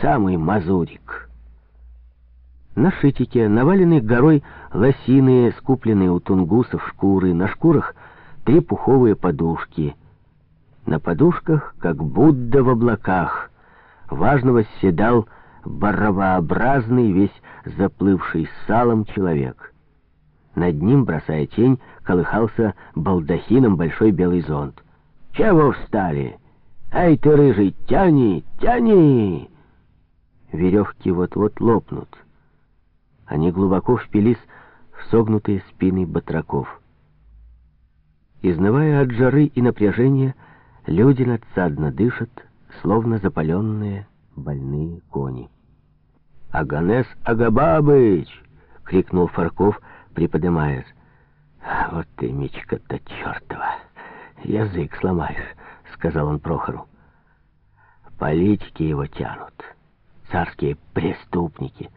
самый мазурик. На шитике навалены горой лосиные, скупленные у тунгусов шкуры, на шкурах три пуховые подушки. На подушках, как Будда в облаках, важно восседал боровообразный, весь заплывший салом человек. Над ним, бросая тень, колыхался балдахином большой белый зонт. «Чего встали? Эй ты, рыжий, тяни, тяни!» Веревки вот-вот лопнут. Они глубоко впились в согнутые спины батраков. Изнывая от жары и напряжения, люди надсадно дышат, словно запаленные больные кони. «Аганес Агабабыч!» — крикнул Фарков, приподымаясь. «Вот ты, мечка-то чертова! Язык сломаешь!» — сказал он Прохору. «Политики его тянут, царские преступники».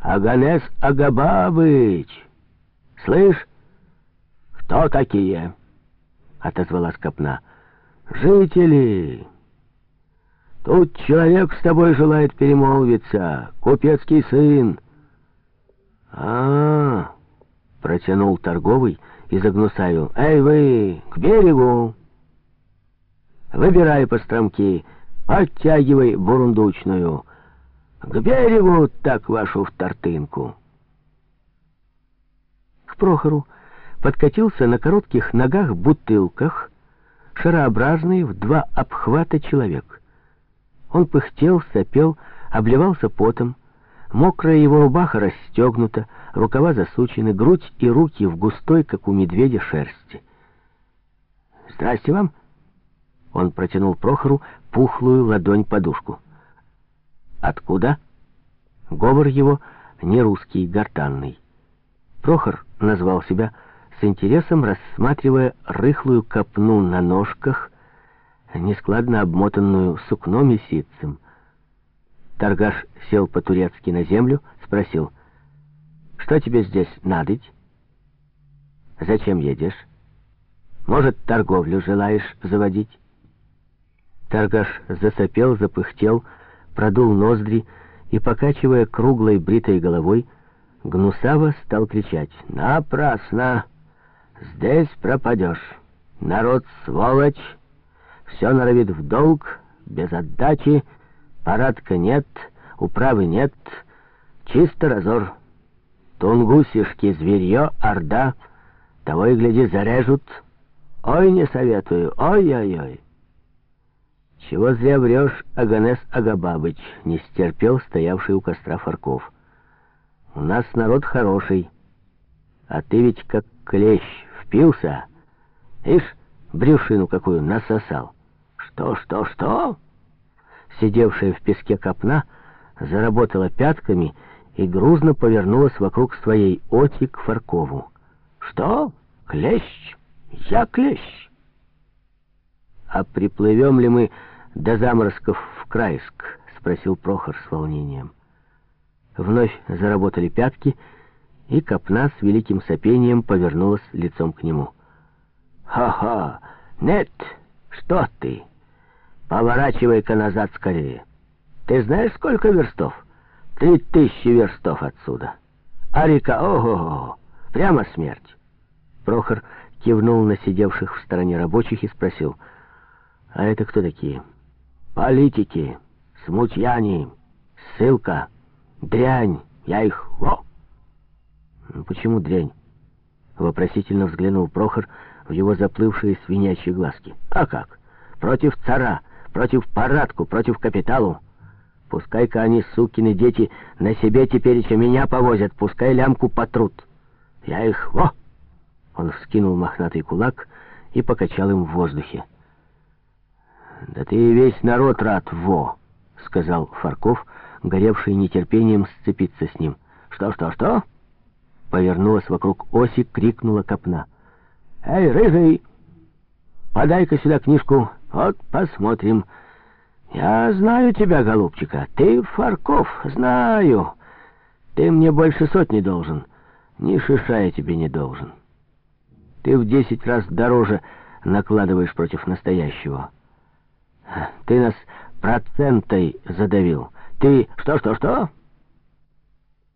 «Аганес Агабабыч! Слышь, кто такие?» — отозвалась Копна. «Жители!» Тут человек с тобой желает перемолвиться, купецкий сын. А, -а, -а протянул торговый и загнусавил. Эй вы, к берегу! Выбирай постромки, подтягивай бурундучную. К берегу так вашу втортынку. К Прохору подкатился на коротких ногах-бутылках шарообразный в два обхвата человек — он пыхтел, сопел, обливался потом. Мокрая его рубаха расстегнута, рукава засучены, грудь и руки в густой, как у медведя, шерсти. «Здрасте вам!» Он протянул Прохору пухлую ладонь-подушку. «Откуда?» Говор его не русский, гортанный. Прохор назвал себя с интересом, рассматривая рыхлую копну на ножках, нескладно обмотанную сукном и ситцем. Торгаш сел по-турецки на землю, спросил, «Что тебе здесь надоть? Зачем едешь? Может, торговлю желаешь заводить?» Торгаш засопел, запыхтел, продул ноздри и, покачивая круглой бритой головой, гнусаво стал кричать, «Напрасно! Здесь пропадешь! Народ сволочь!» Все норовит в долг, без отдачи, парадка нет, управы нет, чисто разор. Тунгусишки, зверье, орда, того и гляди зарежут. Ой, не советую, ой-ой-ой. Чего зря врешь, Аганес Агабабыч, не стерпел стоявший у костра Фарков. У нас народ хороший, а ты ведь как клещ впился, ишь, брюшину какую насосал. «Что, что, что?» Сидевшая в песке копна заработала пятками и грузно повернулась вокруг своей оти к Фаркову. «Что? Клещ? Я клещ!» «А приплывем ли мы до заморозков в Крайск?» — спросил Прохор с волнением. Вновь заработали пятки, и копна с великим сопением повернулась лицом к нему. «Ха-ха! Нет! Что ты?» Поворачивай-ка назад скорее. Ты знаешь, сколько верстов? Три тысячи верстов отсюда. А река, ого, прямо смерть. Прохор кивнул на сидевших в стороне рабочих и спросил, а это кто такие? Политики, смутьяне, ссылка, дрянь, я их, во! «Ну, почему дрянь? Вопросительно взглянул Прохор в его заплывшие свинячьи глазки. А как? Против цара против парадку, против капиталу. Пускай-ка они, сукины дети, на себе теперь еще меня повозят, пускай лямку потрут. Я их... Во!» Он вскинул мохнатый кулак и покачал им в воздухе. «Да ты весь народ рад, во!» — сказал Фарков, горевший нетерпением сцепиться с ним. «Что, что, что?» Повернулась вокруг оси, крикнула копна. «Эй, рыжий, подай-ка сюда книжку вот посмотрим. Я знаю тебя, голубчика. Ты Фарков, знаю. Ты мне больше сотни должен. Ни шиша я тебе не должен. Ты в десять раз дороже накладываешь против настоящего. Ты нас процентой задавил. Ты что-что-что?